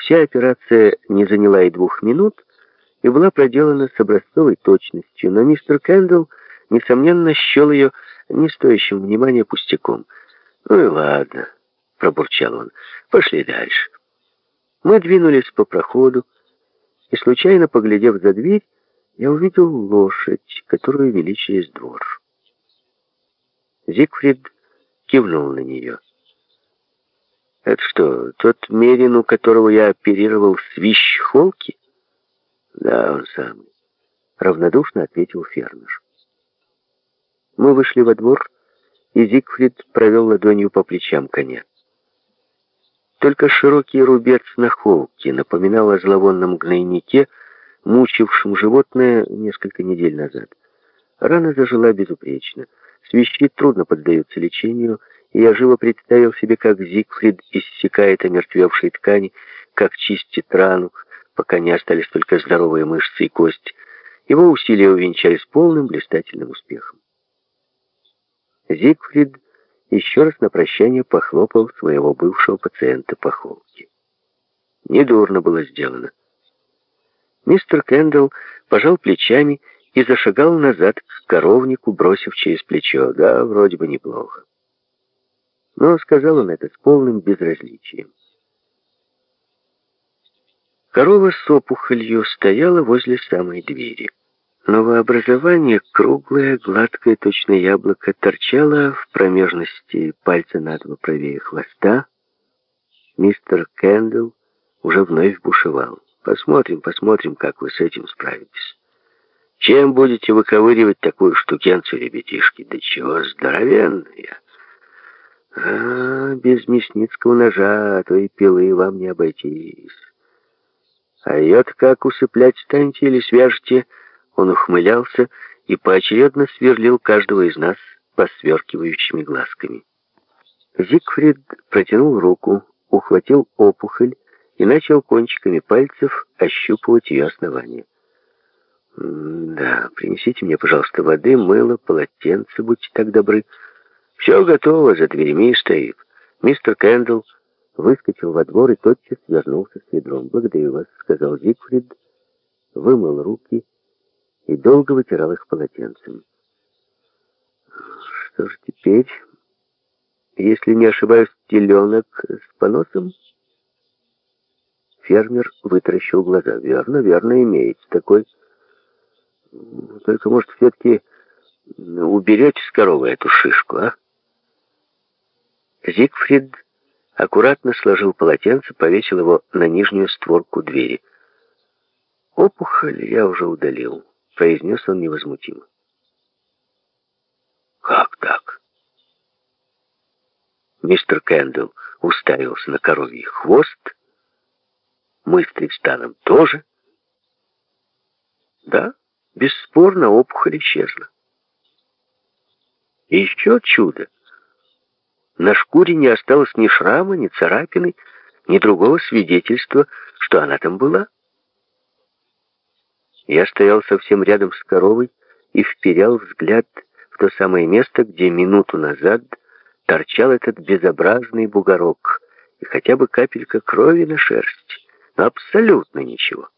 Вся операция не заняла и двух минут и была проделана с образцовой точностью, но мистер Кэндалл, несомненно, счел ее не стоящим внимания пустяком. «Ну и ладно», — пробурчал он, — «пошли дальше». Мы двинулись по проходу, и, случайно поглядев за дверь, я увидел лошадь, которую вели через двор. Зигфрид кивнул на нее. «Это что, тот Мерин, у которого я оперировал свищ холки?» «Да, он самый», — равнодушно ответил фермер. Мы вышли во двор, и Зигфрид провел ладонью по плечам коня. Только широкий рубец на холке напоминал о зловонном гнойнике, мучившем животное несколько недель назад. Рана зажила безупречно. Свищи трудно поддаются лечению, я живо представил себе, как Зигфрид иссекает омертвевшие ткани, как чистит рану, пока не остались только здоровые мышцы и кости. Его усилия увенчались полным блистательным успехом. Зигфрид еще раз на прощание похлопал своего бывшего пациента по холке. Недурно было сделано. Мистер Кэндалл пожал плечами и зашагал назад к коровнику, бросив через плечо. Да, вроде бы неплохо. Но сказал он это с полным безразличием. Корова с опухолью стояла возле самой двери. Новообразование, круглое, гладкое, точно яблоко, торчало в промежности пальца на два правее хвоста. Мистер Кэндл уже вновь бушевал. Посмотрим, посмотрим, как вы с этим справитесь. Чем будете выковыривать такую штукенцию, ребятишки? Да чего здоровенная! А, без мясницкого ножа, а то и пилы вам не обойтись. А ее-то как усыплять станете или свяжете? Он ухмылялся и поочередно сверлил каждого из нас посверкивающими глазками. Зигфрид протянул руку, ухватил опухоль и начал кончиками пальцев ощупывать ее основание. «Да, принесите мне, пожалуйста, воды, мыло, полотенце, будьте так добры. Все готово, за дверями стоит». Мистер Кэндл выскочил во двор и тотчас вернулся с ведром. «Благодарю вас», — сказал Зигфрид, вымыл руки и долго вытирал их полотенцем. Что ж теперь, если не ошибаюсь, теленок с поносом? Фермер вытаращил глаза. Верно, верно, имеется такой. Только, может, все-таки уберете с коровы эту шишку, а? Зигфрид аккуратно сложил полотенце, повесил его на нижнюю створку двери. Опухоль я уже удалил произнес он невозмутимо. «Как так?» Мистер Кэндл уставился на коровий хвост. Мы с Тристаном тоже. Да, бесспорно, опухоль исчезла. Еще чудо. На шкуре не осталось ни шрама, ни царапины, ни другого свидетельства, что она там была. Я стоял совсем рядом с коровой и вперял взгляд в то самое место, где минуту назад торчал этот безобразный бугорок и хотя бы капелька крови на шерсти, но абсолютно ничего.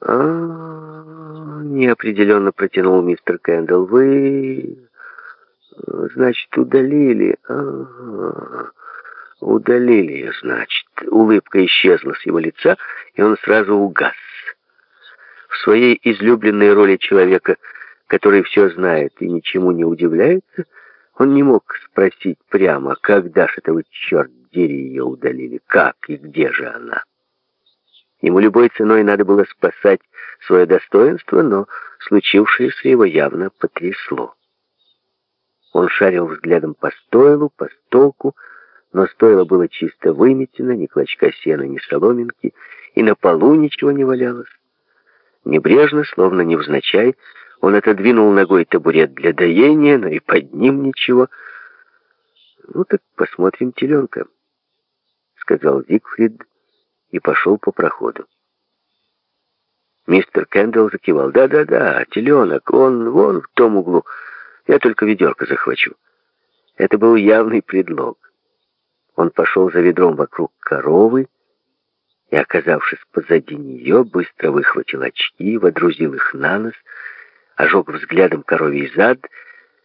А, -а, -а неопределенно протянул мистер Кэндалл. Вы, значит, удалили. А, -а, -а. удалили значит. Улыбка исчезла с его лица, и он сразу угас в своей излюбленной роли человека, который все знает и ничему не удивляется, он не мог спросить прямо, когда же это черт дери, ее удалили, как и где же она. Ему любой ценой надо было спасать свое достоинство, но случившееся его явно потрясло. Он шарил взглядом по стойлу, по столку, но стойло было чисто выметено, ни клочка сена, ни соломинки, и на полу ничего не валялось. Небрежно, словно невзначай, он отодвинул ногой табурет для доения, но и под ним ничего. «Ну так посмотрим теленка», — сказал Зигфрид и пошел по проходу. Мистер Кэндалл закивал. «Да-да-да, теленок, он вон в том углу. Я только ведерко захвачу». Это был явный предлог. Он пошел за ведром вокруг коровы, и, оказавшись позади нее, быстро выхватил очки, водрузил их на нос, ожег взглядом коровий зад —